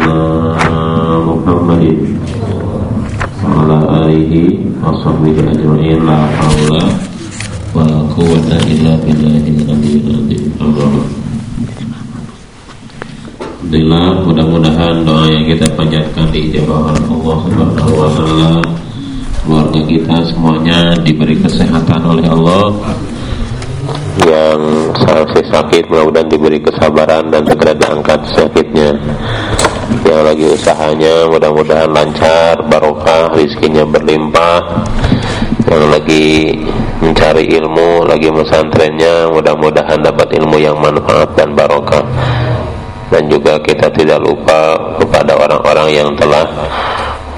سيدنا محمد وعلى آله وصحبه أجمعين لا حول ولا قوة إلا بالله العلي العظيم Alhamdulillah mudah-mudahan doa yang kita panjatkan diijabah oleh Allah Subhanahu wa taala. Keluarga kita semuanya diberi kesehatan oleh Allah. Yang sakit sakit mudah-mudahan diberi kesabaran dan segera diangkat sakitnya yang lagi usahanya mudah-mudahan lancar barokah rizkinya berlimpah. Yang lagi mencari ilmu lagi mesantrennya mudah-mudahan dapat ilmu yang manfaat dan barokah. Dan juga kita tidak lupa kepada orang-orang yang telah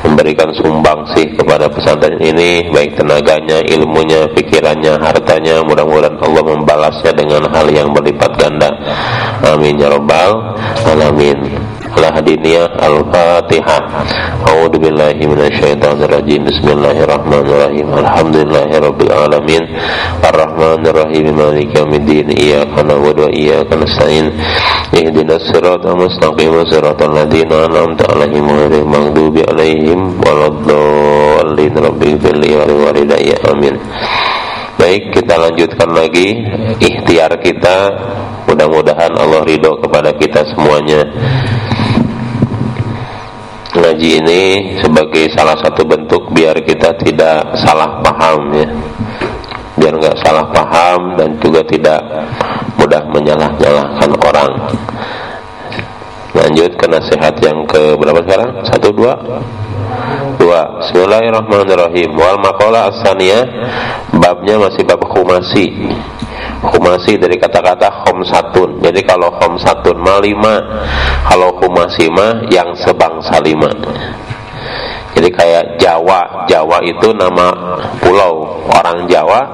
memberikan sumbang sih kepada pesantren ini baik tenaganya, ilmunya, pikirannya, hartanya. Mudah-mudahan Allah membalasnya dengan hal yang berlipat ganda. Amin ya rabbal alamin Al-Hadiniyah Al-Fatihah. A'udhu billahi minasyaitanir rajim Bismillahirrahmanirrahim Alhamdulillahirabbil alamin. Ar-Rahmanirrahim. Maliki yaumiddin. Iyyaka na'budu wa iyyaka nasta'in. Ihdinas siratal mustaqim. Siratal ladzina an'amta 'alaihim ghairil maghdubi 'alaihim waladdallin. Rabbil fili wa walidayya. Amin. Baik, kita lanjutkan lagi ikhtiar kita. Mudah-mudahan Allah ridho kepada kita semuanya ngaji ini sebagai salah satu bentuk biar kita tidak salah paham ya. Biar nggak salah paham dan juga tidak mudah menyalah-nyalahkan orang. Lanjut ke nasihat yang ke berapa sekarang? Satu dua? Dua. Bismillahirrahmanirrahim. Wal makola asaniyah babnya masih bab khumasi Humasi dari kata-kata satun. Jadi kalau satun mah lima, kalau humasi mah yang sebangsa lima. Jadi kayak Jawa, Jawa itu nama pulau orang Jawa,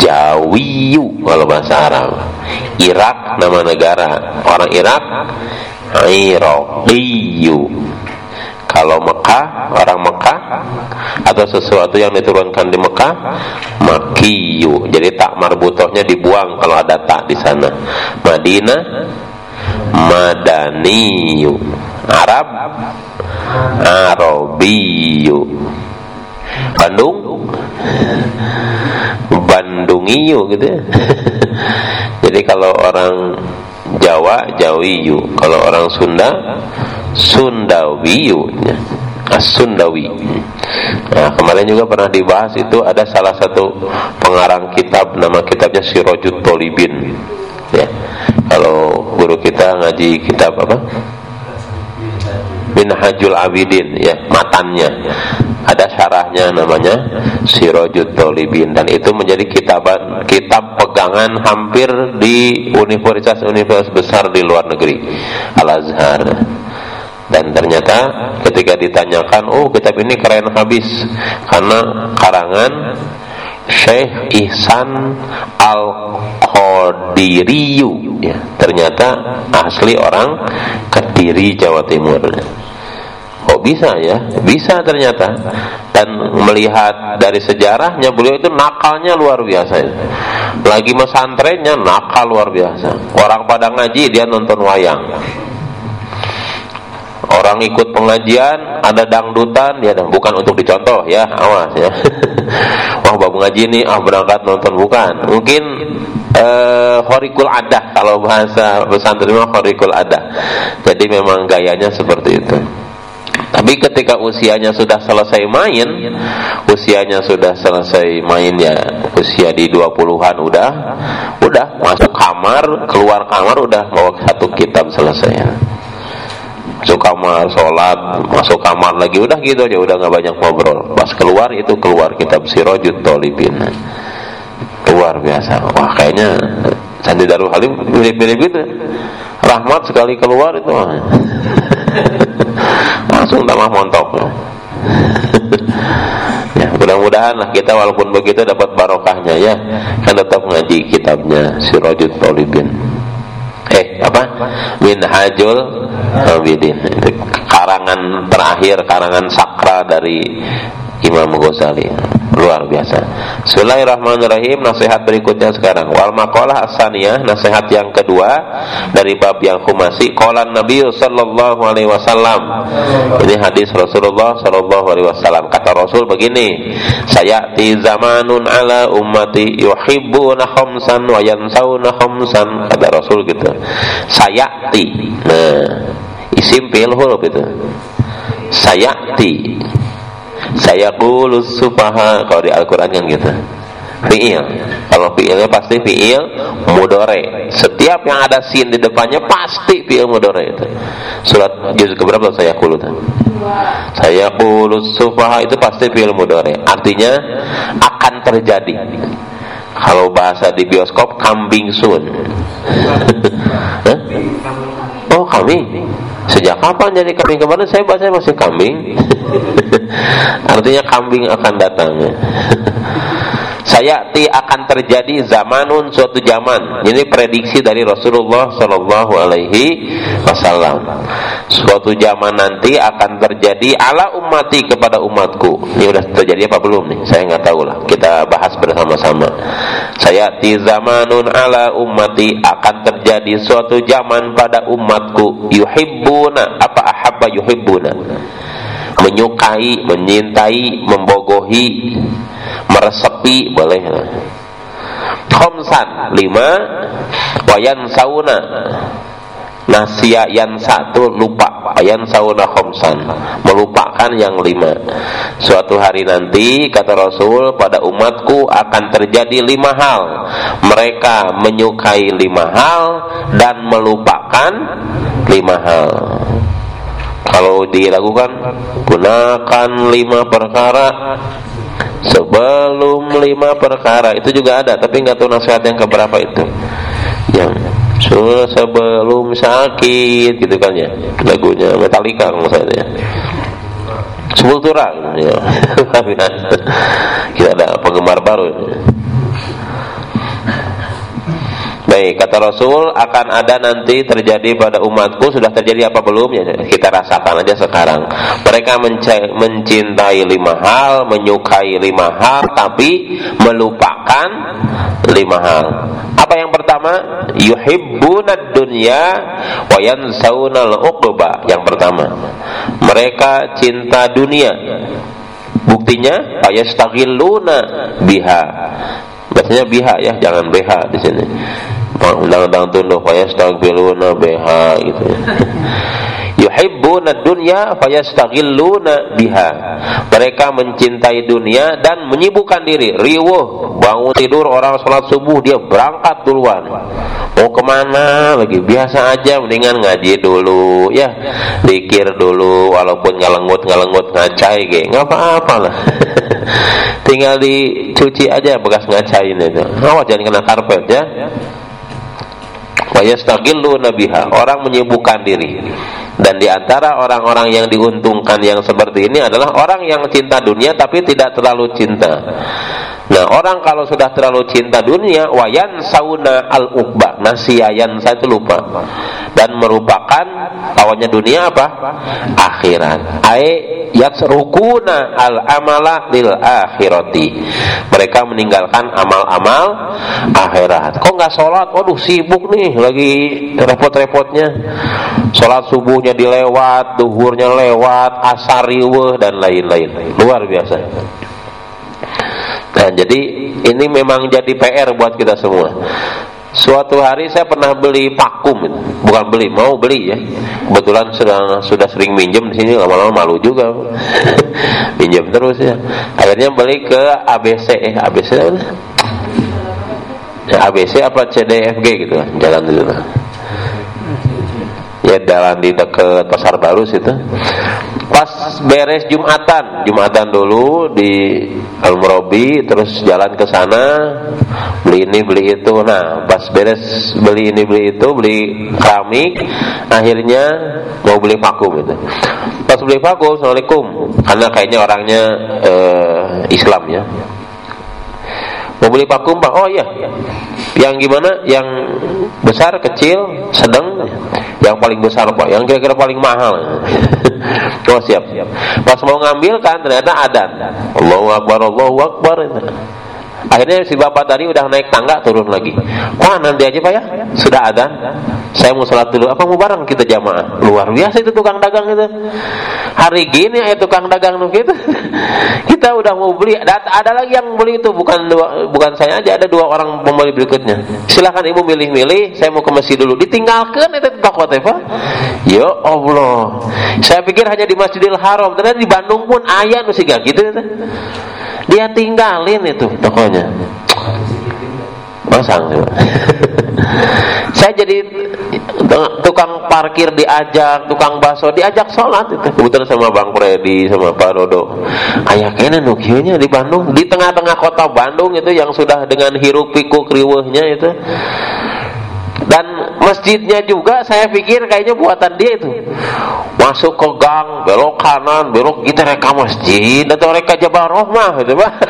Jawiyu kalau bahasa Arab. Irak nama negara, orang Irak, Iraqiyu kalau Mekah orang Mekah atau sesuatu yang diturunkan di Mekah makiyu. Jadi tak marbutohnya dibuang kalau ada tak di sana. Madinah madaniyu. Arab Arabiyu Bandung Bandungiyu gitu ya. Jadi kalau orang Jawa Jawiyu. Kalau orang Sunda Sundawiyu. As-Sundawi Nah kemarin juga pernah dibahas itu ada salah satu pengarang kitab nama kitabnya Sirojut Tolibin. Ya kalau guru kita ngaji kitab apa? Minhajul Abidin ya matannya. Ada syarahnya namanya Sirojut Tolibin dan itu menjadi kitab kitab pegangan hampir di universitas-universitas besar di luar negeri Al Azhar dan ternyata ketika ditanyakan oh kitab ini keren habis karena karangan Syekh Ihsan Al-Qadiriyu. Ya, ternyata asli orang Kediri Jawa Timur. Kok bisa ya? Bisa ternyata. Dan melihat dari sejarahnya beliau itu nakalnya luar biasa. Ya. lagi mesantrennya nakal luar biasa. Orang pada ngaji dia nonton wayang orang ikut pengajian ada dangdutan ya bukan untuk dicontoh ya awas ya. Wah babu ngaji ini ah berangkat nonton bukan. Mungkin eh, horikul ada kalau bahasa pesantren mah horikul ada jadi memang gayanya seperti itu. Tapi ketika usianya sudah selesai main, usianya sudah selesai main ya, usia di 20-an udah udah masuk kamar, keluar kamar udah bawa satu kitab selesai masuk kamar sholat masuk kamar lagi udah gitu aja udah nggak banyak ngobrol. Pas keluar itu keluar kitab sirojut tolibin. Luar biasa. Wah kayaknya Sandi Darul Halim mirip-mirip gitu. Rahmat sekali keluar itu. Langsung tambah montok. Ya mudah-mudahan lah kita walaupun begitu dapat barokahnya ya. Kan tetap ngaji kitabnya Sirojut Tolibin. eh apa? Minhajul Abidin karangan terakhir karangan sakra dari Imam Ghazali. Luar biasa. Bismillahirrahmanirrahim. Nasihat berikutnya sekarang. Wal maqalah asaniyah nasihat yang kedua dari bab yang kumasi qala Nabi sallallahu alaihi wasallam. Ini hadis Rasulullah sallallahu alaihi wasallam. Kata Rasul begini saya di zamanun ala ummati yuhibbuna khamsan wa yansawna khamsan. Kata Rasul gitu. Sayati nah isim fi'il huruf itu. Sayati saya kulus supaha kalau di Al-Quran kan gitu. Fiil. Kalau fiilnya pasti fiil mudore. Setiap yang ada sin di depannya pasti fiil mudore itu. Surat juz keberapa saya kulus saya kulus supaha itu pasti fiil mudore. Artinya akan terjadi. Kalau bahasa di bioskop kambing sun. Oh kambing Sejak kapan jadi kambing kemarin saya baca masih kambing. Artinya kambing akan datang. Saya ti akan terjadi zamanun suatu zaman. Ini prediksi dari Rasulullah Shallallahu Alaihi Wasallam. Suatu zaman nanti akan terjadi ala umati kepada umatku. Ini sudah terjadi apa belum nih? Saya nggak tahu lah. Kita bahas bersama-sama. Saya ti zamanun ala umati akan terjadi suatu zaman pada umatku. Yuhibbuna apa ahabba yuhibbuna menyukai, menyintai, membogohi meresepi boleh. Khomsan lima. Wayan sauna nasia yang satu lupa. Ayan sauna khomsan. Melupakan yang lima. Suatu hari nanti kata Rasul pada umatku akan terjadi lima hal. Mereka menyukai lima hal dan melupakan lima hal. Kalau dilakukan gunakan lima perkara sebelum lima perkara itu juga ada tapi nggak tahu nasihat yang keberapa itu. Yang sebelum sakit gitu kan ya lagunya Metallica maksudnya Sepultura ya. kita ada penggemar baru Baik, kata Rasul akan ada nanti terjadi pada umatku sudah terjadi apa belum ya kita rasakan aja sekarang. Mereka mencintai lima hal, menyukai lima hal, tapi melupakan lima hal. Apa yang pertama? Yuhibbuna dunya wa yansaunal uqba. Yang pertama, mereka cinta dunia. Buktinya ayastaghilluna biha. Biasanya biha ya, jangan BH di sini undang-undang tunduk fayastaghfiruna biha gitu ya. yuhibbuna dunya fayastaghilluna biha. Mereka mencintai dunia dan menyibukkan diri. Riwuh bangun tidur orang sholat subuh dia berangkat duluan. Mau ke mana lagi? Biasa aja mendingan ngaji dulu ya. Dikir dulu walaupun ngalengut ngalengut ngacai ge. Nggak apa-apa lah. Tinggal dicuci aja bekas ngacain itu. Awas jangan kena karpet ya Wayastagilluna biha. Orang menyibukkan diri. Dan di antara orang-orang yang diuntungkan yang seperti ini adalah orang yang cinta dunia tapi tidak terlalu cinta. Nah, orang kalau sudah terlalu cinta dunia, wayan sauna al ukba, nasiyayan saya itu lupa. Dan merupakan lawannya dunia apa? Akhirat. Ai yatrukuna al amala lil akhirati. Mereka meninggalkan amal-amal akhirat. Kok nggak sholat? Waduh sibuk nih, lagi repot-repotnya. Sholat subuhnya dilewat, duhurnya lewat, asar dan lain-lain. Luar biasa. Nah, jadi ini memang jadi PR buat kita semua. Suatu hari saya pernah beli vakum, bukan beli, mau beli ya. Kebetulan sudah sudah sering minjem di sini lama-lama malu juga. minjem terus ya. Akhirnya beli ke ABC, eh ABC apa? Ya, ABC apa CDFG gitu kan, jalan dulu. Ya jalan di dekat pasar baru situ pas beres Jumatan. Jumatan dulu di Al Murabi terus jalan ke sana beli ini beli itu. Nah pas beres beli ini beli itu beli keramik akhirnya mau beli vakum itu. Pas beli vakum Assalamualaikum. Karena kayaknya orangnya eh, Islam ya. Mau beli vakum pak? Oh iya yang gimana? Yang besar kecil sedang. Yang paling besar pak. Yang kira-kira paling mahal. Oh siap pas mau ngambil kan ternyata ada. Allahu Akbar Allahu Akbar Akhirnya si bapak tadi udah naik tangga turun lagi. Wah nanti aja pak ya, sudah ada. Saya mau sholat dulu. Apa mau bareng kita jamaah? Luar biasa itu tukang dagang itu. Hari gini ya tukang dagang gitu. kita udah mau beli. Ada, lagi yang beli itu bukan dua, bukan saya aja. Ada dua orang pembeli berikutnya. Silahkan ibu milih-milih. Saya mau ke masjid dulu. Ditinggalkan itu toko teva. Ya Allah. Saya pikir hanya di Masjidil Haram. Ternyata di Bandung pun ayah nusi gitu. Itu dia tinggalin itu tokonya. Masang saya jadi tukang parkir diajak tukang bakso diajak sholat itu. Kebetulan sama Bang Freddy sama Pak Dodo. Ayah kayaknya nukianya di Bandung. Di tengah-tengah kota Bandung itu yang sudah dengan hiruk pikuk riwehnya itu dan masjidnya juga saya pikir kayaknya buatan dia itu. Masuk ke gang belok kanan belok kita reka masjid atau reka Jabal Rohmah gitu pak.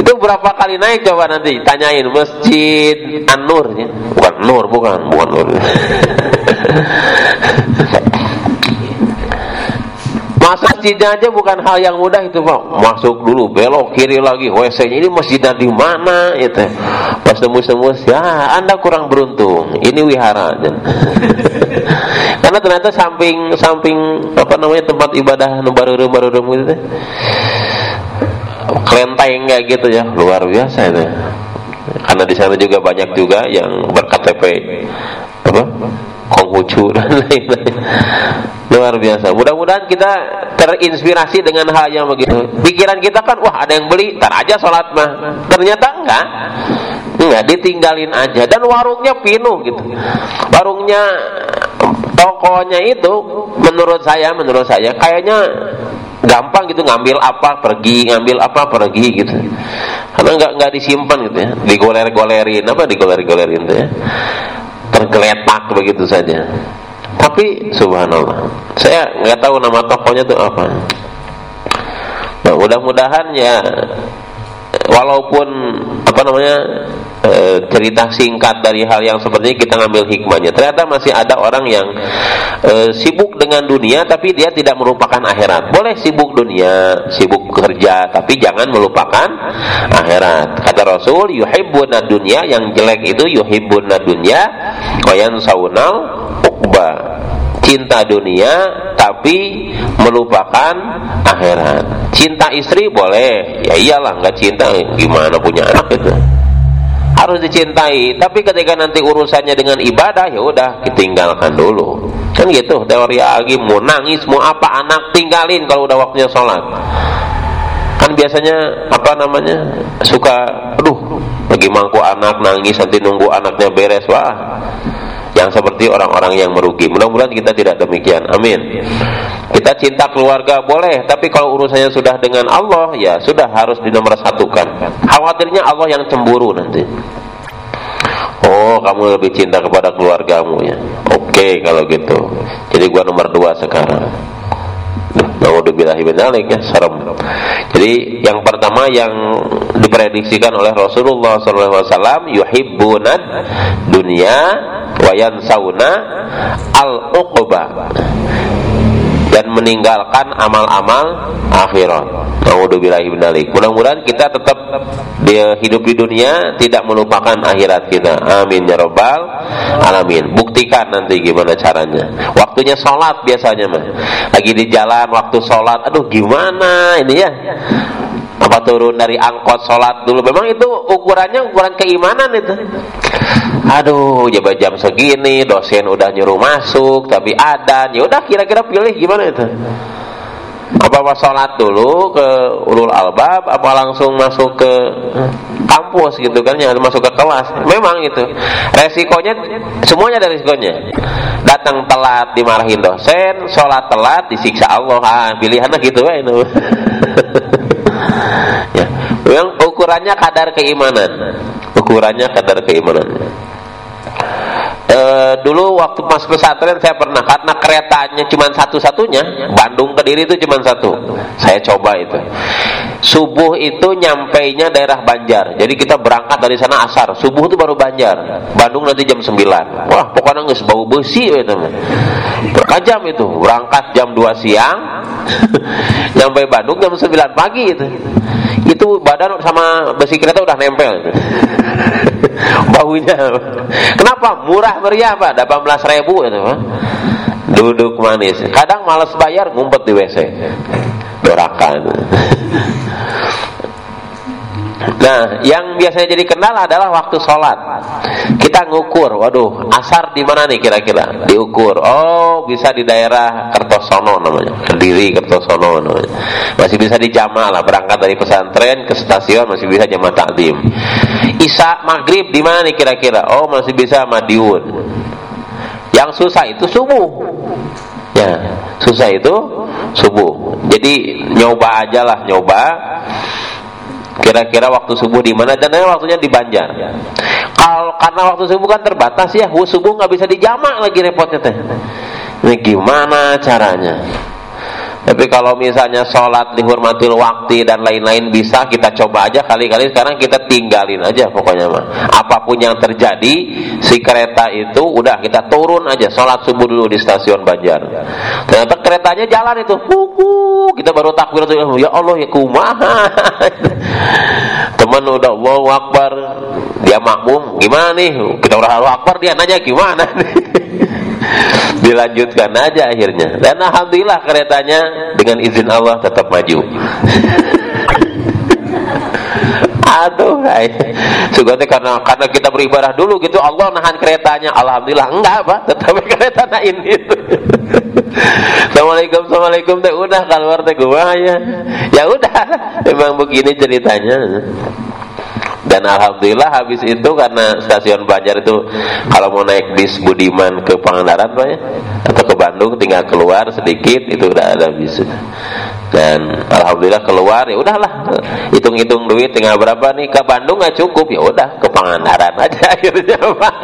Itu berapa kali naik coba nanti tanyain masjid An-Nur ya. bukan Nur bukan bukan Nur masjidnya aja bukan hal yang mudah itu pak masuk dulu belok kiri lagi. WC ini masjidnya di mana itu pas tembus-tembus ya anda kurang beruntung. Ini wihara karena ternyata samping samping apa namanya tempat ibadah baru baru gitu kelenteng kayak gitu ya. Luar biasa itu. Karena di sana juga banyak juga yang berKTP. Apa Konghucu dan lain-lain. Luar biasa. Mudah-mudahan kita terinspirasi dengan hal yang begitu. Pikiran kita kan wah ada yang beli tar aja sholat mah. Ternyata enggak. Enggak ditinggalin aja. Dan warungnya penuh gitu. Warungnya tokonya itu menurut saya menurut saya kayaknya gampang gitu ngambil apa pergi ngambil apa pergi gitu. Karena nggak nggak disimpan gitu ya. Digoler-golerin apa digoler-golerin tuh ya tergeletak begitu saja. Tapi subhanallah. Saya nggak tahu nama tokonya itu apa. Nah mudah-mudahan ya walaupun apa namanya e, cerita singkat dari hal yang seperti kita ngambil hikmahnya. Ternyata masih ada orang yang e, sibuk dengan dunia tapi dia tidak melupakan akhirat. Boleh sibuk dunia sibuk kerja tapi jangan melupakan akhirat. Kata Rasul yuhibbuna dunia yang jelek itu yuhibbuna dunya wayan saunal ukba cinta dunia tapi melupakan akhirat. Cinta istri boleh, ya iyalah nggak cinta gimana punya anak itu. Harus dicintai, tapi ketika nanti urusannya dengan ibadah ya udah ditinggalkan dulu. Kan gitu, teori lagi mau nangis mau apa anak tinggalin kalau udah waktunya sholat. Kan biasanya apa namanya suka, aduh lagi mangku anak nangis nanti nunggu anaknya beres wah yang seperti orang-orang yang merugi. Mudah-mudahan kita tidak demikian. Amin. Kita cinta keluarga boleh, tapi kalau urusannya sudah dengan Allah, ya sudah harus satukan. Khawatirnya Allah yang cemburu nanti. Oh, kamu lebih cinta kepada keluargamu ya. Oke okay, kalau gitu. Jadi gua nomor dua sekarang. Naudzubillahi minalik ya, serem. Jadi yang pertama yang diprediksikan oleh Rasulullah SAW yuhibbunad dunia wayan sauna al uqba dan meninggalkan amal-amal akhirat. Minalik. Mudah-mudahan kita tetap dia hidup di dunia tidak melupakan akhirat kita. Amin ya rabbal alamin. Buktikan nanti gimana caranya. Waktunya sholat biasanya mah. Lagi di jalan waktu sholat, aduh gimana ini ya? Apa turun dari angkot sholat dulu? Memang itu ukurannya ukuran keimanan itu. Aduh jam jam segini dosen udah nyuruh masuk tapi ada. Ya udah kira-kira pilih gimana itu? Apa pas sholat dulu ke ulul albab apa langsung masuk ke kampus gitu kan ya masuk ke kelas. Memang itu. Resikonya semuanya ada resikonya. Datang telat dimarahin dosen sholat telat disiksa Allah. Ah, pilihannya gitu ya itu ukurannya kadar keimanan. Ukurannya kadar keimanan. E, dulu waktu mas pesantren saya pernah karena keretanya cuma satu-satunya Bandung ke Diri itu cuma satu. Saya coba itu. Subuh itu nyampe nya daerah Banjar. Jadi kita berangkat dari sana asar. Subuh itu baru Banjar. Bandung nanti jam 9 wah pokoknya nggak bau besi itu berapa jam itu? Berangkat jam 2 siang nyampe Bandung jam 9 pagi itu itu badan sama besi kereta udah nempel. Baunya. Kenapa? Murah meriah pak. 18 ribu itu pak. Duduk manis. Kadang males bayar ngumpet di WC dorakan Nah, yang biasanya jadi kenal adalah waktu sholat. Kita ngukur, waduh, asar di mana nih kira-kira? Diukur. Oh, bisa di daerah Kertosono namanya, Kediri Kertosono namanya. Masih bisa dijama lah, berangkat dari pesantren ke stasiun masih bisa jamaah takdim. Isya maghrib di mana nih kira-kira? Oh, masih bisa Madiun. Yang susah itu subuh. Ya, susah itu subuh. Jadi nyoba aja lah, nyoba Kira-kira waktu subuh di mana? Dan waktunya di Banjar. Kalau karena waktu subuh kan terbatas ya, subuh nggak bisa dijamak lagi repotnya teh. Ini gimana caranya? Tapi kalau misalnya sholat dihormati waktu dan lain-lain bisa kita coba aja kali-kali sekarang kita tinggalin aja pokoknya mah. Apa pun yang terjadi si kereta itu udah kita turun aja sholat subuh dulu di stasiun Banjar. Ternyata keretanya jalan itu, Huhu, kita baru takbir tuh ya Allah ya kumaha. Teman udah wow akbar. Dia makmum. Gimana nih? Kita udah Allah akbar dia nanya gimana dilanjutkan aja akhirnya. Dan alhamdulillah keretanya dengan izin Allah tetap maju aduh sugante karena karena kita beribadah dulu gitu Allah nahan keretanya. Alhamdulillah enggak apa tetap kereta nain itu Assalamualaikum Assalamualaikum teh. Udah keluar teh gua ya. Ya udah memang begini ceritanya. Dan alhamdulillah habis itu karena stasiun Banjar itu kalau mau naik bis Budiman ke Pangandaran Pak ya atau ke Bandung tinggal keluar sedikit itu udah ada bis dan alhamdulillah keluar ya udahlah. Hitung-hitung duit tinggal berapa nih? Ke Bandung nggak cukup ya udah ke Pangandaran aja akhirnya Pak.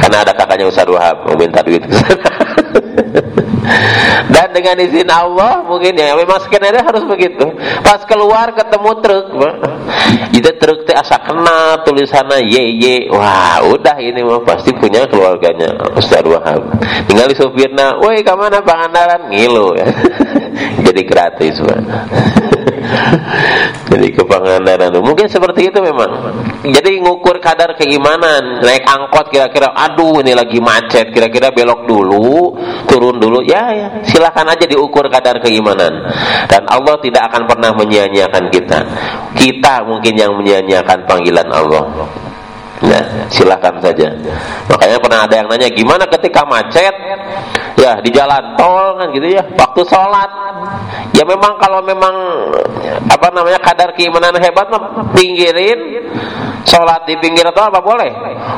Karena ada kakaknya Ustaz Wahab mau minta duit dan dengan izin Allah mungkin ya memang skenario harus begitu. Pas keluar ketemu truk itu truk teh asa kena tulisannya ye wah udah ini mah pasti punya keluarganya Ustaz Wahab tinggal di supirna woi ke mana Pangandaran ngilu ya. Jadi gratis pak jadi ke mungkin seperti itu memang. Jadi ngukur kadar keimanan naik angkot kira-kira aduh ini lagi macet kira-kira belok dulu turun dulu. Ya ya silahkan aja diukur kadar keimanan. Dan Allah tidak akan pernah menyia-nyiakan kita. Kita mungkin yang menyia-nyiakan panggilan Allah. Ya, silakan saja. Makanya pernah ada yang nanya gimana ketika macet, ya di jalan tol kan gitu ya, waktu sholat. Ya memang kalau memang apa namanya kadar keimanan hebat mah pinggirin sholat di pinggir tol apa boleh?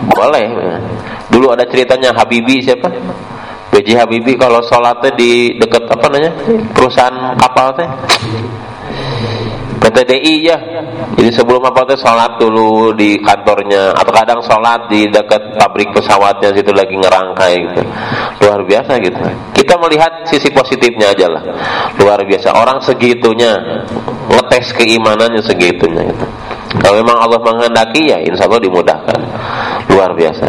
Boleh. Dulu ada ceritanya Habibi siapa? BJ Habibi kalau sholatnya di dekat apa namanya perusahaan kapal teh PTDI ya jadi sebelum apa teh sholat dulu di kantornya. Atau kadang sholat di dekat pabrik pesawatnya situ lagi ngerangkai gitu. Luar biasa gitu. Kita melihat sisi positifnya aja lah. Luar biasa. Orang segitunya. Ngetes keimanannya segitunya gitu. Kalau memang Allah menghendaki ya insya Allah dimudahkan. Luar biasa.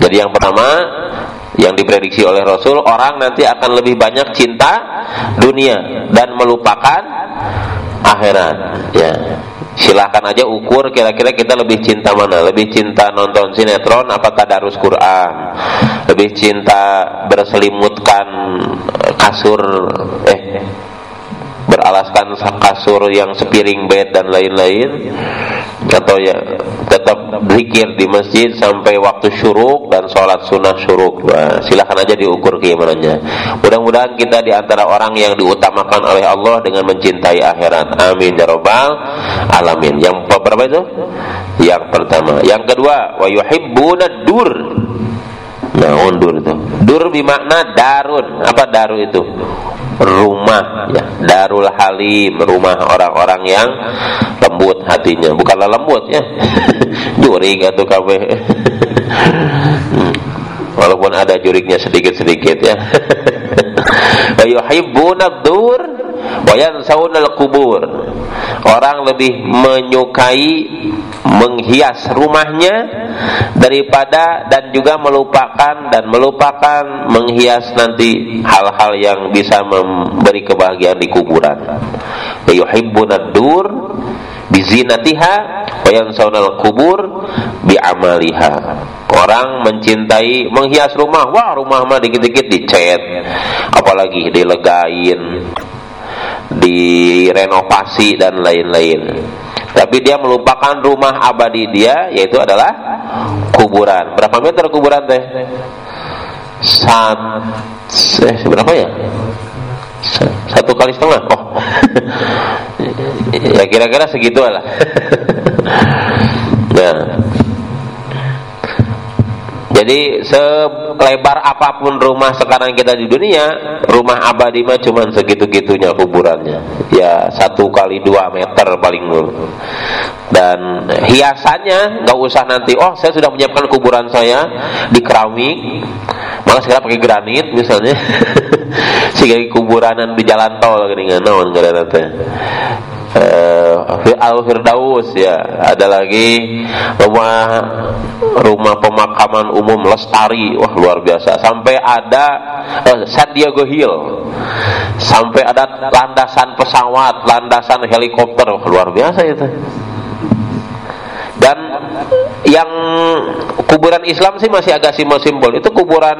Jadi yang pertama yang diprediksi oleh Rasul orang nanti akan lebih banyak cinta dunia dan melupakan akhirat. Ya. Silahkan aja ukur kira-kira kita lebih cinta mana. Lebih cinta nonton sinetron apa tadarus Quran? Lebih cinta berselimutkan kasur eh beralaskan kasur yang sepiring bed dan lain-lain atau ya tetap zikir di masjid sampai waktu syuruk dan sholat sunnah syuruk. Nah, silahkan aja diukur keimanannya. Mudah-mudahan kita di antara orang yang diutamakan oleh Allah dengan mencintai akhirat. Amin ya robbal alamin. Yang berapa itu? Yang pertama. Yang kedua wa yuhibbuna dur. Nah undur itu. Dur bimakna darun. Apa daru itu rumah ya. Darul Halim rumah orang-orang yang lembut hatinya. Bukanlah lembut ya. Juring atau kafe. Hmm. juriknya sedikit-sedikit ya. Yuhibbuna dur wa yansawna kubur. Orang lebih menyukai menghias rumahnya daripada dan juga melupakan dan melupakan menghias nanti hal-hal yang bisa memberi kebahagiaan di kuburan. Yuhibbuna dur bizinatiha wa yansawna kubur bi'amaliha. Orang mencintai menghias rumah wah rumah mah dikit-dikit dicat apalagi dilegain direnovasi dan lain-lain. Tapi dia melupakan rumah abadi dia yaitu adalah kuburan. Berapa meter kuburan teh? Sat, eh, berapa ya? Satu kali setengah. Oh. Ya kira-kira segitu lah nah jadi selebar apa pun rumah sekarang kita di dunia, rumah abadi mah cuma segitu-gitunya kuburannya. Ya satu kali dua meter paling dulu. Dan hiasannya nggak usah nanti, oh saya sudah menyiapkan kuburan saya di keramik, malah sekarang pakai granit misalnya. Sehingga kuburanan di jalan tol gini naon nanti uh, Al Firdaus ya. Ada lagi rumah rumah pemakaman umum Lestari. Wah luar biasa. Sampai ada uh, San Diego Hill. Sampai ada landasan pesawat landasan helikopter. Wah, luar biasa itu. Dan yang kuburan Islam sih masih agak simbol-simbol. Itu kuburan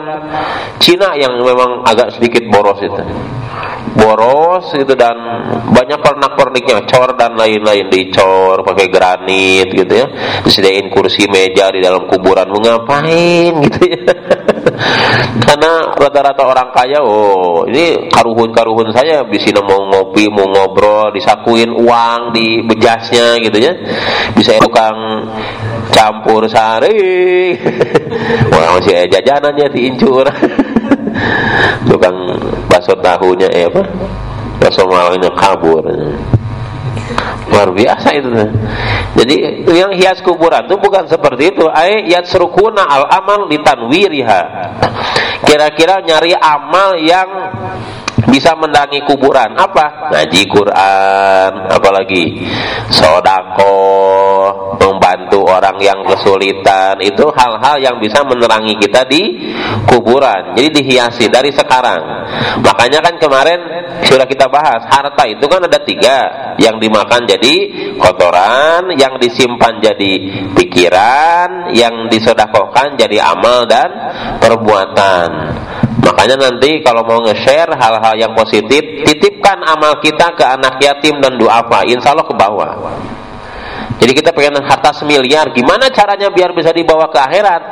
Cina yang memang agak sedikit boros itu boros itu dan banyak pernak-perniknya cor dan lain-lain dicor pakai granit gitu ya. Disediain kursi meja di dalam kuburan. Mau ngapain gitu ya? Karena rata-rata orang kaya oh ini karuhun-karuhun saya bisa mau ngopi mau ngobrol disakuin uang di bejasnya gitu ya. Bisa tukang campur sari. Wah masih jajanannya diincur tukang bakso tahunya eh apa? Bakso malangnya kabur. Luar biasa itu jadi yang hias kuburan itu bukan seperti itu. Ay yat serukuna al amal ditanwiriha kira-kira nyari amal yang bisa mendangi kuburan. Apa? Ngaji Quran apalagi sodako orang yang kesulitan. Itu hal-hal yang bisa menerangi kita di kuburan. Jadi dihiasi dari sekarang. Makanya kan kemarin sudah kita bahas harta itu kan ada tiga. Yang dimakan jadi kotoran yang disimpan jadi pikiran yang disodakokan jadi amal dan perbuatan. Makanya nanti kalau mau nge-share hal-hal yang positif, titipkan amal kita ke anak yatim dan doa insya Allah ke bawah. Jadi kita pengen harta semiliar, gimana caranya biar bisa dibawa ke akhirat?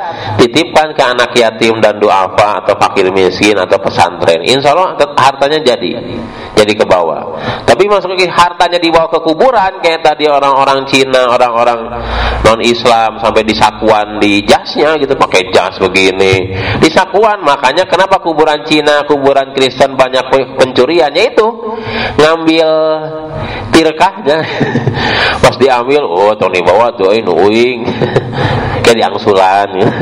Titipkan ke anak yatim dan doa apa atau fakir miskin atau pesantren. Insya Allah hartanya jadi, jadi ke bawah. Tapi ke hartanya dibawa ke kuburan kayak tadi orang-orang Cina, orang-orang non Islam sampai di sakuan di jasnya gitu pakai jas begini. Di sakuan makanya kenapa kuburan Cina, kuburan Kristen banyak pencuriannya itu ngambil tirkahnya pas diambil oh Tony bawa tuh ini uing kayak diangsulan ya.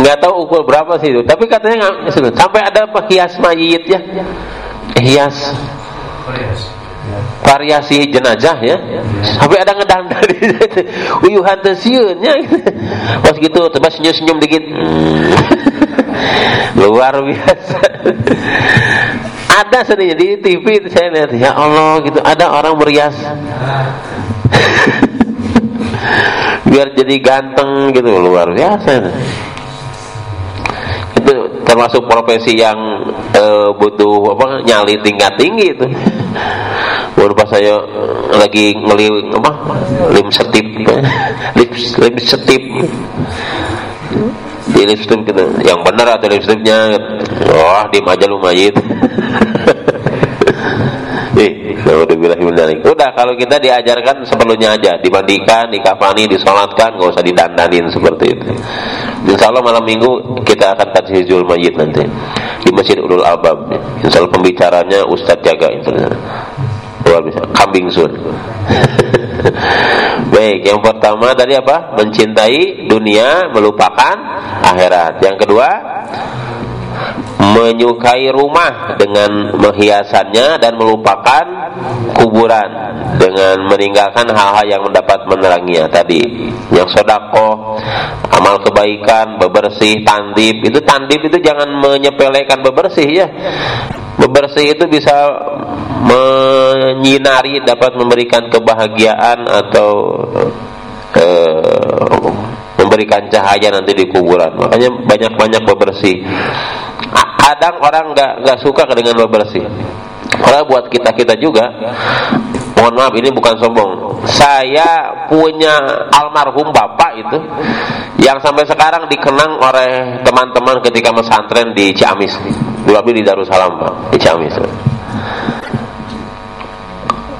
nggak tahu ukur berapa sih itu. Tapi katanya nggak sampai ada hias mayit ya? Hias. Variasi jenazah ya? Sampai ada ngedandang di situ. Uyuhan tesiunnya pas gitu coba senyum senyum dikit. Luar biasa ada seninya di TV itu saya lihat ya Allah gitu. Ada orang merias biar jadi ganteng gitu. Luar biasa. Itu termasuk profesi yang e, butuh apa nyali tingkat tinggi itu. Baru pas saya lagi ngeli apa lim setip lim, lim setip di lipstick gitu. Yang benar atau lipsticknya wah di aja lu mayit Eh, udah kalau kita diajarkan seperlunya aja, dimandikan, dikafani, disolatkan, nggak usah didandanin seperti itu. Insya Allah malam minggu kita akan tajhizul mayit nanti. Di Masjid Ulul Albab. Insya Allah pembicaranya Ustadz Jaga luar biasa. Kambing sun. Baik yang pertama tadi apa? Mencintai dunia melupakan akhirat. Yang kedua menyukai rumah dengan menghiasannya dan melupakan kuburan dengan meninggalkan hal-hal yang mendapat meneranginya tadi. Yang sodako amal kebaikan bebersih tandip itu tandip itu jangan menyepelekan bebersih ya. Bebersih itu bisa menyinari dapat memberikan kebahagiaan atau eh, memberikan cahaya nanti di kuburan. Makanya banyak-banyak bebersih kadang orang nggak nggak suka dengan bebersih kalau buat kita kita juga mohon maaf ini bukan sombong. Saya punya almarhum bapak itu yang sampai sekarang dikenang oleh teman-teman ketika mesantren di Ciamis. Dulu di Darussalam Pak di Ciamis.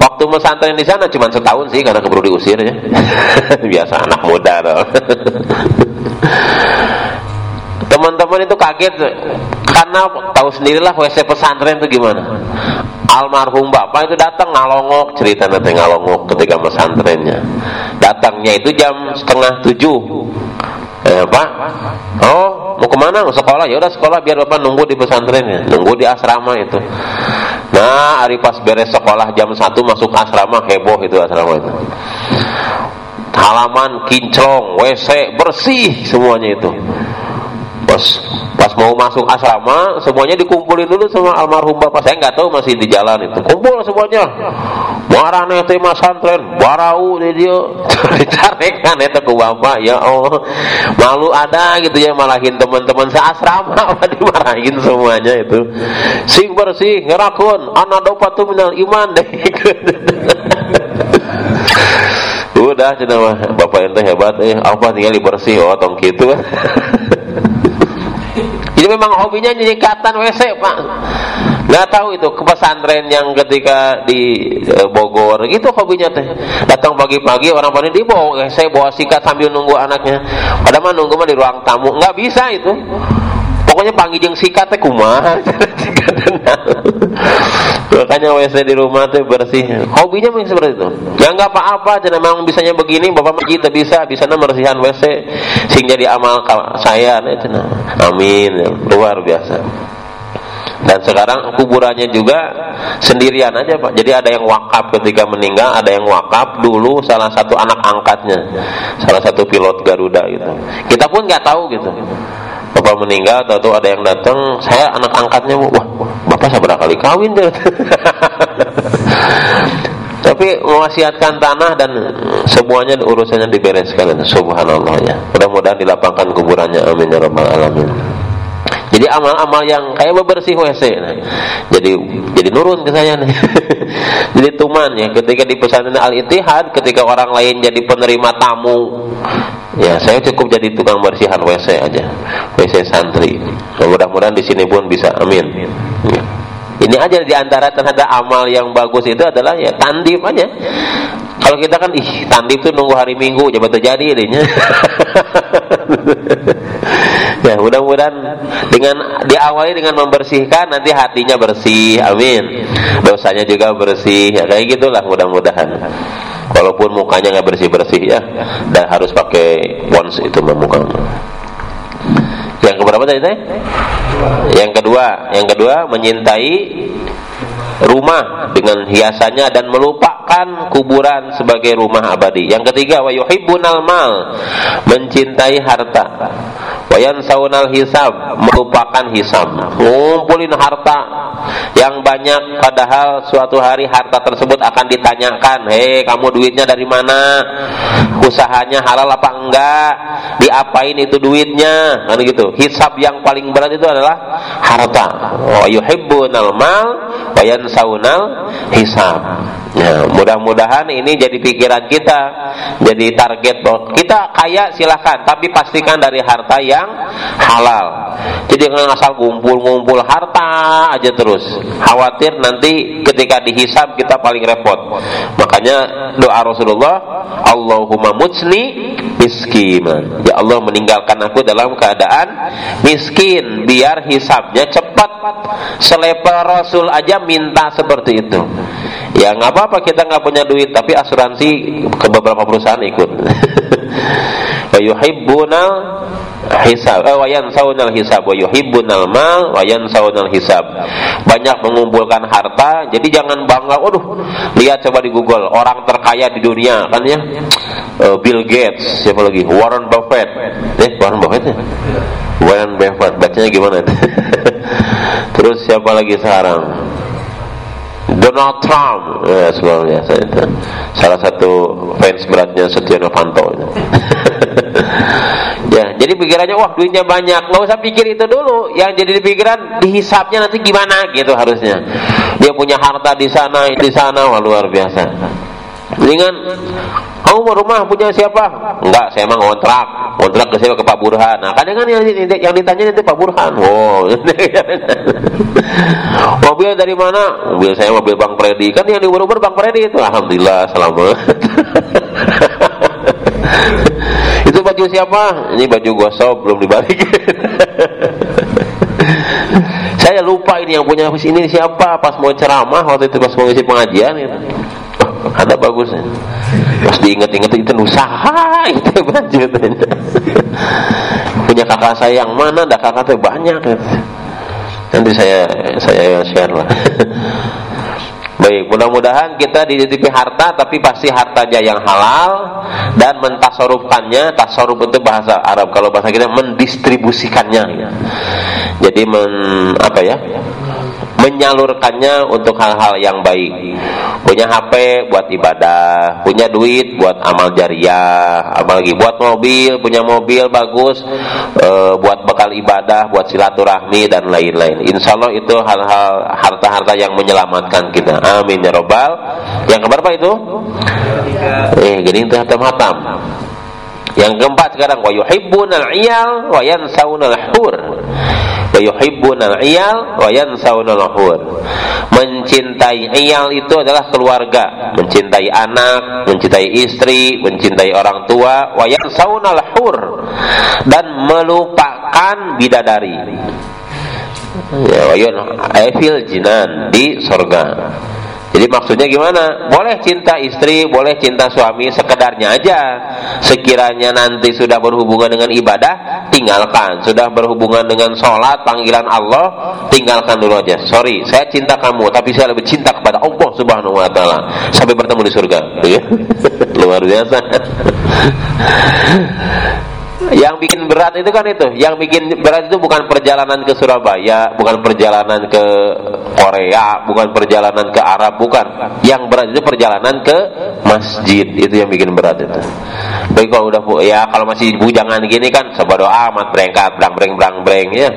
Waktu mesantren di sana cuma setahun sih karena keburu diusir ya. Biasa anak muda teman-teman itu kaget karena tahu sendirilah WC pesantren itu gimana. Almarhum bapak itu datang ngalongok cerita nanti ngalongok ketika pesantrennya. Datangnya itu jam setengah tujuh. Eh pak oh mau ke mana? Mau sekolah? Ya udah sekolah biar bapak nunggu di pesantrennya. Nunggu di asrama itu. Nah hari pas beres sekolah jam satu masuk asrama heboh itu asrama itu. Halaman kinclong WC bersih semuanya itu pas pas mau masuk asrama semuanya dikumpulin dulu sama almarhum bapak. Saya nggak tahu masih di jalan itu. Kumpul semuanya. Marah nih tema santren barau deh dia. Dicarikan itu ke bapak ya Allah. Malu ada gitu ya malahin teman-teman seasrama dimarahin semuanya itu. Sing bersih ngerakun. Anak dopat tuh minal iman deh. Udah cina bapak ente hebat eh. Apa tinggal dibersih oh tong gitu Jadi memang hobinya nyikatan WC pak. Nggak tahu itu ke pesantren yang ketika di e, Bogor gitu hobinya teh. Datang pagi-pagi orang pada di bawah saya bawa sikat sambil nunggu anaknya. Padahal nunggu mah di ruang tamu. Nggak bisa itu. Pokoknya panggil jeng sikat teh kumaha. Makanya WC di rumah tuh bersih. Hobinya memang seperti itu. Ya nggak apa-apa, jadi memang bisanya begini, bapak mah kita bisa, bisa bersihan WC, sing jadi amal saya, nah, amin, luar biasa. Dan sekarang kuburannya juga sendirian aja pak. Jadi ada yang wakaf ketika meninggal, ada yang wakaf dulu salah satu anak angkatnya, salah satu pilot Garuda gitu. Kita pun nggak tahu gitu bapak meninggal atau ada yang datang saya anak angkatnya wah bapak saya kali kawin deh tapi mewasiatkan tanah dan semuanya urusannya dibereskan subhanallah ya. Mudah-mudahan dilapangkan kuburannya. Amin ya rabbal alamin jadi amal-amal yang kayak bebersih WC nah. jadi jadi nurun ke saya nih jadi tuman ya ketika di pesantren Al Ittihad ketika orang lain jadi penerima tamu Ya, saya cukup jadi tukang bersihan WC aja. WC santri. Mudah-mudahan di sini pun bisa. Amin. Ya. Ini aja di antara terhadap amal yang bagus itu adalah ya tandif aja. Kalau kita kan ih tandif tuh nunggu hari Minggu coba terjadi ini. ya mudah-mudahan dengan diawali dengan membersihkan nanti hatinya bersih. Amin. Dosanya juga bersih. Ya kayak gitulah mudah-mudahan walaupun mukanya nggak bersih bersih ya dan harus pakai pons itu memuka yang keberapa tadi teh yang kedua yang kedua menyintai rumah dengan hiasannya dan melupakan kuburan sebagai rumah abadi. Yang ketiga wa yuhibbunal mal, mencintai harta. Wa yansaunal hisab, melupakan hisab. Ngumpulin harta yang banyak padahal suatu hari harta tersebut akan ditanyakan, "Hei, kamu duitnya dari mana? Usahanya halal apa enggak? Diapain itu duitnya?" Kan gitu. Hisab yang paling berat itu adalah harta. Wa yuhibbunal mal wa saunal hisab. Ya, mudah-mudahan ini jadi pikiran kita, jadi target kita kaya silahkan, tapi pastikan dari harta yang halal. Jadi jangan asal ngumpul-ngumpul harta aja terus. Khawatir nanti ketika dihisab kita paling repot. Makanya doa Rasulullah, Allahumma mutsni miskinan. Ya Allah meninggalkan aku dalam keadaan miskin biar hisabnya cepat. Selepel Rasul aja minta seperti itu. Ya nggak apa-apa kita nggak punya duit, tapi asuransi ke beberapa perusahaan ikut. wa yuhibbunal hisab eh, hisab wa yuhibbunal mal wayan saunal hisab. Banyak mengumpulkan harta jadi jangan bangga waduh lihat coba di Google orang terkaya di dunia kan ya. Uh, Bill Gates siapa lagi? Warren Buffett. Eh Warren Buffett ya? Warren Buffett bacanya gimana? Terus siapa lagi sekarang Donald Trump ya sebelumnya. Saya itu salah satu fans beratnya Setia Novanto. Ya jadi pikirannya wah duitnya banyak. Nggak usah pikir itu dulu. Yang jadi di pikiran dihisapnya nanti gimana gitu harusnya. Dia punya harta di sana di sana. Wah luar biasa. Mendingan kamu mau rumah punya siapa? Enggak, saya emang kontrak. Kontrak ke siapa ke Pak Burhan. Nah, kadang kan yang, yang ditanya itu Pak Burhan. Wow. mobil dari mana? Mobil saya mobil Bang Freddy. Kan yang diuber-uber Bang Freddy itu. Alhamdulillah, selamat. itu baju siapa? Ini baju gosok belum dibalik. saya lupa ini yang punya ini siapa pas mau ceramah waktu itu pas mau ngisi pengajian gitu ada bagusnya pas diinget-inget itu usaha itu baju punya kakak saya yang mana ada kakak tuh banyak gitu. nanti saya saya share lah Baik, mudah-mudahan kita dititipi harta tapi pasti hartanya yang halal dan mentasorufkannya. Tasoruf itu bahasa Arab. Kalau bahasa kita mendistribusikannya. Jadi men apa ya? Menyalurkannya untuk hal-hal yang baik. Punya HP buat ibadah, punya duit buat amal jariah, apalagi buat mobil, punya mobil bagus e, buat bekal ibadah, buat silaturahmi dan lain-lain. Insya Allah itu hal-hal harta-harta yang menyelamatkan kita. Amin ya robbal. Yang keberapa itu? Eh, gini itu hatam-hatam. Yang keempat sekarang wa iyal wa hur wa yuhibbuna al-iyal wa yansawna al-hur. Mencintai iyal itu adalah keluarga, mencintai anak, mencintai istri, mencintai orang tua, wa yansawna al-hur dan melupakan bidadari. Ya, wa yun jinan di surga. Jadi maksudnya gimana? Boleh cinta istri, boleh cinta suami sekedarnya aja. Sekiranya nanti sudah berhubungan dengan ibadah, tinggalkan. Sudah berhubungan dengan sholat, panggilan Allah, tinggalkan dulu aja. Sorry, saya cinta kamu, tapi saya lebih cinta kepada Allah Subhanahu Wa Taala. Sampai bertemu di surga. Luar biasa. Yang bikin berat itu kan itu. Yang bikin berat itu bukan perjalanan ke Surabaya, bukan perjalanan ke Korea, bukan perjalanan ke Arab, bukan. Yang berat itu perjalanan ke masjid. Itu yang bikin berat itu. Baik kalau udah ya kalau masih bujangan gini kan sebadoa amat berangkat, brang breng brang breng ya.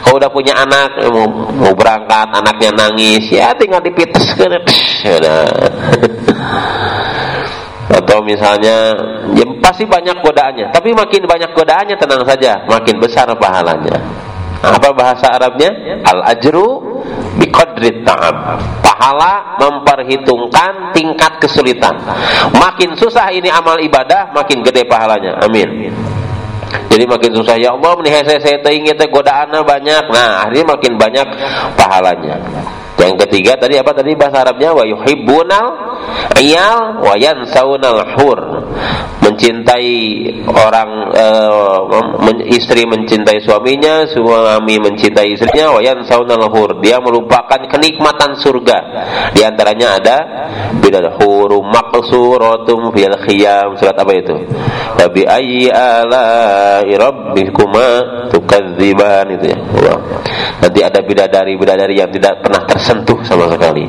Kalau udah punya anak mau, mau berangkat, anaknya nangis, ya tinggal dipites ke ya atau misalnya ya pasti banyak godaannya. Tapi makin banyak godaannya tenang saja makin besar pahalanya. Apa bahasa Arabnya? Al ajru biqadrit ta'am. Pahala memperhitungkan tingkat kesulitan. Makin susah ini amal ibadah makin gede pahalanya. Amin. Jadi makin susah ya Allah nih saya saya ingat godaannya banyak. Nah akhirnya makin banyak pahalanya yang ketiga tadi apa tadi bahasa Arabnya wa yuhibbunal iyal wa yansaunal hur. Mencintai orang uh, istri mencintai suaminya, suami mencintai istrinya wa yansaunal hur. Dia melupakan kenikmatan surga. Di antaranya ada bidal huru maqsuratum fil khiyam. Surat apa itu? Nabi ayyi ala rabbikuma tukadziban itu ya. Nanti ada bidadari-bidadari yang tidak pernah ter tersentuh sama sekali.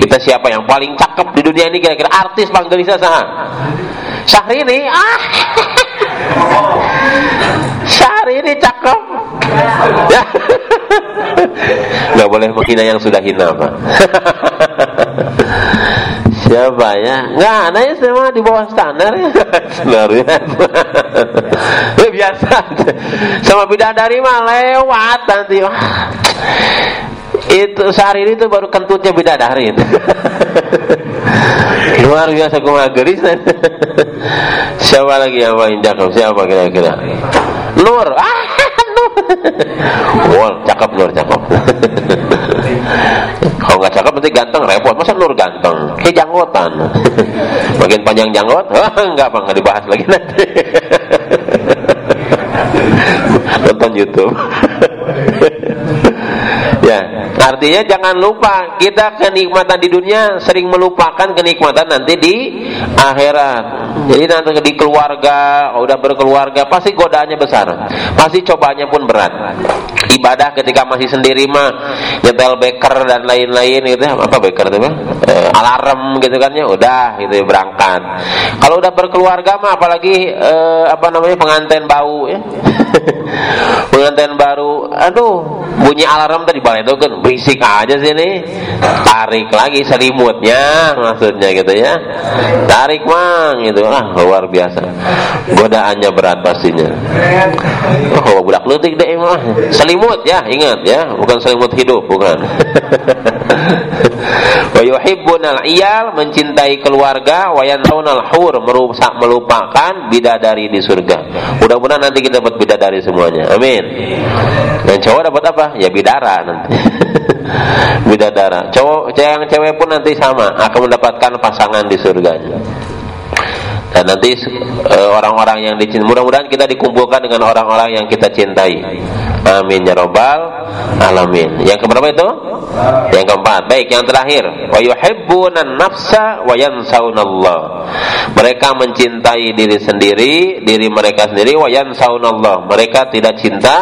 Kita siapa yang paling cakep di dunia ini kira-kira artis Bang Gelisah sah? Syahrini, ah. Syahrini cakep. Ya. Gak boleh menghina yang sudah hina, Pak. Siapa ya? Nggak ada ya semua di bawah standar ya. Standar ya. biasa. Sama bidadari mah lewat nanti. Wah itu sehari ini tuh baru kentutnya bidadari luar biasa geris siapa lagi yang paling cakep siapa kira-kira Nur ah Wah, cakep Nur cakep kalau nggak cakep berarti ganteng repot. Masa nur ganteng? Kayak janggotan. Makin panjang janggot, enggak apa nggak dibahas lagi nanti. Nonton YouTube. Ya, artinya jangan lupa kita kenikmatan di dunia sering melupakan kenikmatan nanti di akhirat. Jadi nanti di keluarga, udah berkeluarga pasti godaannya besar. Pasti cobanya pun berat. Ibadah ketika masih sendiri mah nyetel beker dan lain-lain gitu ya. Apa beker itu Eh, alarm gitu kan ya, udah gitu ya, berangkat. Kalau udah berkeluarga mah apalagi eh, apa namanya pengantin bau ya. pengantin baru, aduh bunyi alarm tadi balai itu kan berisik aja sini tarik lagi selimutnya maksudnya gitu ya. Tarik mang gitu. Lah luar biasa. Godaannya berat pastinya. Oh budak lutik deh mah. Selimut ya ingat ya. Bukan selimut hidup bukan. Wa yuhibbunal iyal mencintai keluarga. Wa yansaunal hur merusak melupakan bidadari di surga. Mudah-mudahan nanti kita dapat bidadari semuanya. Amin. Dan cowok dapat apa? Ya bidara nanti. Bidadara. Cowok yang cewek pun nanti sama akan mendapatkan pasangan di surganya dan nanti eh, orang-orang yang dicintai mudah-mudahan kita dikumpulkan dengan orang-orang yang kita cintai. Amin ya robbal alamin. Yang keberapa itu? Yang keempat. Baik yang terakhir. Wa yuhibbunan nafsa wa yansaunallah mereka mencintai diri sendiri diri mereka sendiri wa yansaunallah mereka tidak cinta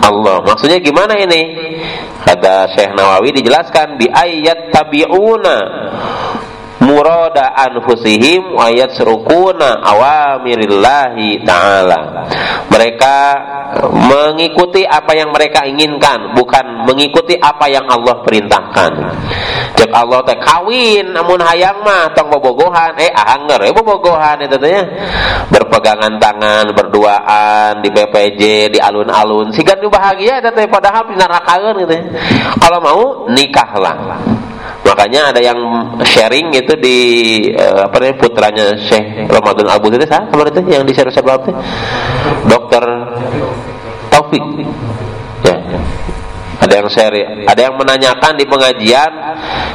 Allah. Maksudnya gimana ini? Kata Syekh Nawawi dijelaskan bi ayat tabiuna murada anfusihim wa yatsrukuna awamirillahi ta'ala. Mereka mengikuti apa yang mereka inginkan, bukan mengikuti apa yang Allah perintahkan. Cek Allah teh kawin namun hayang mah tong bobogohan, eh ahanger eh bobogohan itu teh ya. Berpegangan tangan, berduaan di BPJ, di alun-alun. Sigan bahagia itu teh padahal pinarakaeun gitu. Kalau mau nikahlah. Makanya ada yang sharing itu di uh, apa namanya putranya Syekh Ramadan Abu itu kalau itu yang di share share Dokter Taufik. Ya, ya ada yang share ada yang menanyakan di pengajian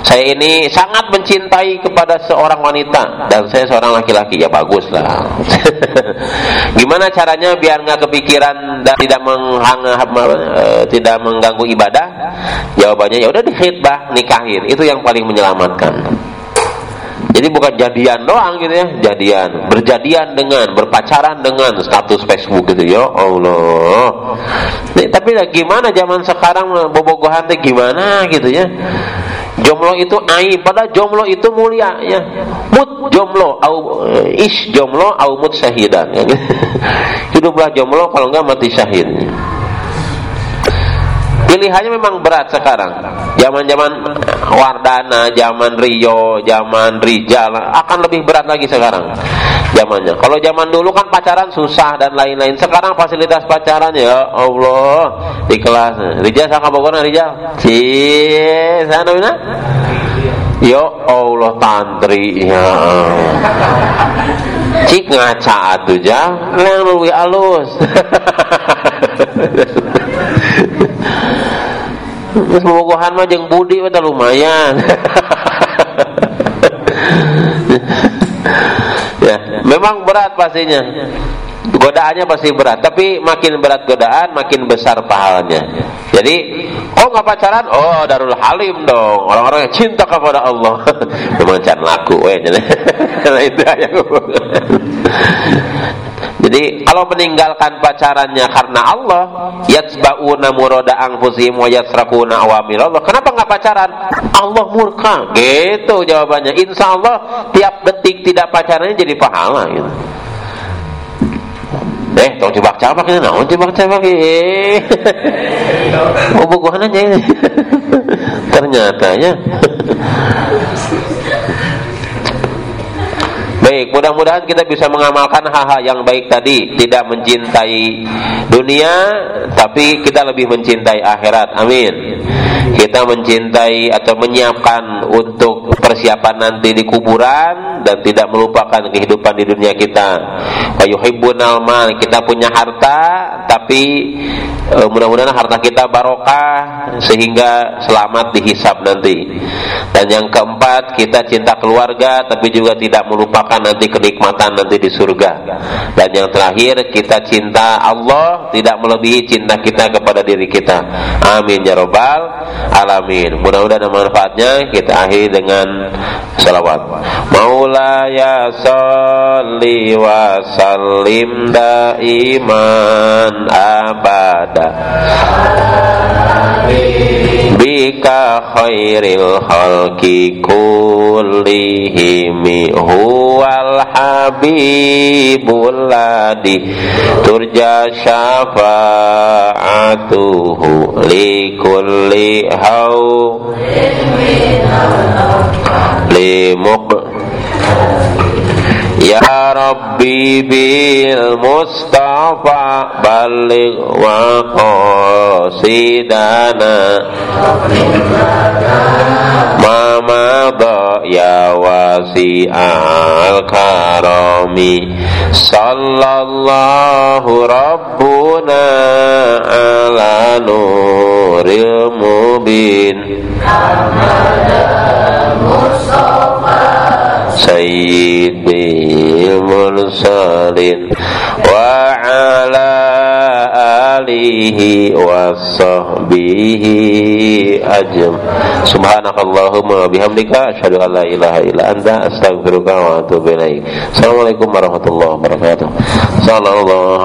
saya ini sangat mencintai kepada seorang wanita dan saya seorang laki-laki. Ya bagus lah. Gimana caranya biar nggak kepikiran dan tidak menghang eh, tidak mengganggu ibadah? Jawabannya ya udah di khidbah nikahin. Itu yang paling menyelamatkan jadi bukan jadian doang gitu ya, jadian, berjadian dengan, berpacaran dengan status Facebook gitu ya Allah. Nih, tapi lah gimana zaman sekarang bobogohan teh gimana gitu ya? Jomlo itu aib, pada jomlo itu mulia ya. Mut jomlo au ish jomlo au mut syahidan. Ya. Hiduplah jomlo kalau enggak mati syahid. Pilihannya memang berat sekarang. Zaman-zaman Wardana, zaman Rio, zaman Rijal akan lebih berat lagi sekarang zamannya. Kalau zaman dulu kan pacaran susah dan lain-lain. Sekarang fasilitas pacaran ya Allah di kelas. Rijal sama Bogor Rijal. Si sana mana? Ya Allah tantri ya. Cik ngaca atuh jah, yang lebih halus. Bobogohan mah jeung budi udah lumayan. ya, memang berat pastinya. Godaannya pasti berat, tapi makin berat godaan, makin besar pahalanya. Jadi, oh nggak pacaran? Oh, darul halim dong. Orang-orang yang cinta kepada Allah. Memang can laku. Jadi kalau meninggalkan pacarannya karena Allah, yatsbauna murada anfusihim wa yasrakuna awamir Allah. Kenapa nggak pacaran? Allah murka. Gitu jawabannya. Insya Allah tiap detik tidak pacarannya jadi pahala gitu. Eh, tong cebak cabak ini, naon cebak cabak eh. Oh, bukuan aja ini. Ternyata ya. Baik, mudah-mudahan kita bisa mengamalkan hal-hal yang baik tadi, tidak mencintai dunia, tapi kita lebih mencintai akhirat. Amin. Kita mencintai atau menyiapkan untuk persiapan nanti di kuburan dan tidak melupakan kehidupan di dunia kita. Wa yuhibbunal mal, kita punya harta, tapi e, mudah-mudahan harta kita barokah sehingga selamat dihisap nanti. Dan yang keempat, kita cinta keluarga tapi juga tidak melupakan nanti kenikmatan nanti di surga. Dan yang terakhir, kita cinta Allah tidak melebihi cinta kita kepada diri kita. Amin ya robbal alamin. Mudah-mudahan manfaatnya kita akhiri dengan salawat. Maulaya salli wa sallim abada. Bika khairil khalqi kullihimi huwal habibul ladi. Turja syafa'atuhu li kulli hau Ya Rabbi bil Mustafa balik wa qasidana. Mama ya wasi al karami. Sallallahu Rabbuna ala nuril mubin sayyidil mursalin wa ala alihi wa sahbihi bihamdika asyhadu an la ilaha illa assalamualaikum warahmatullahi wabarakatuh. Sallallahu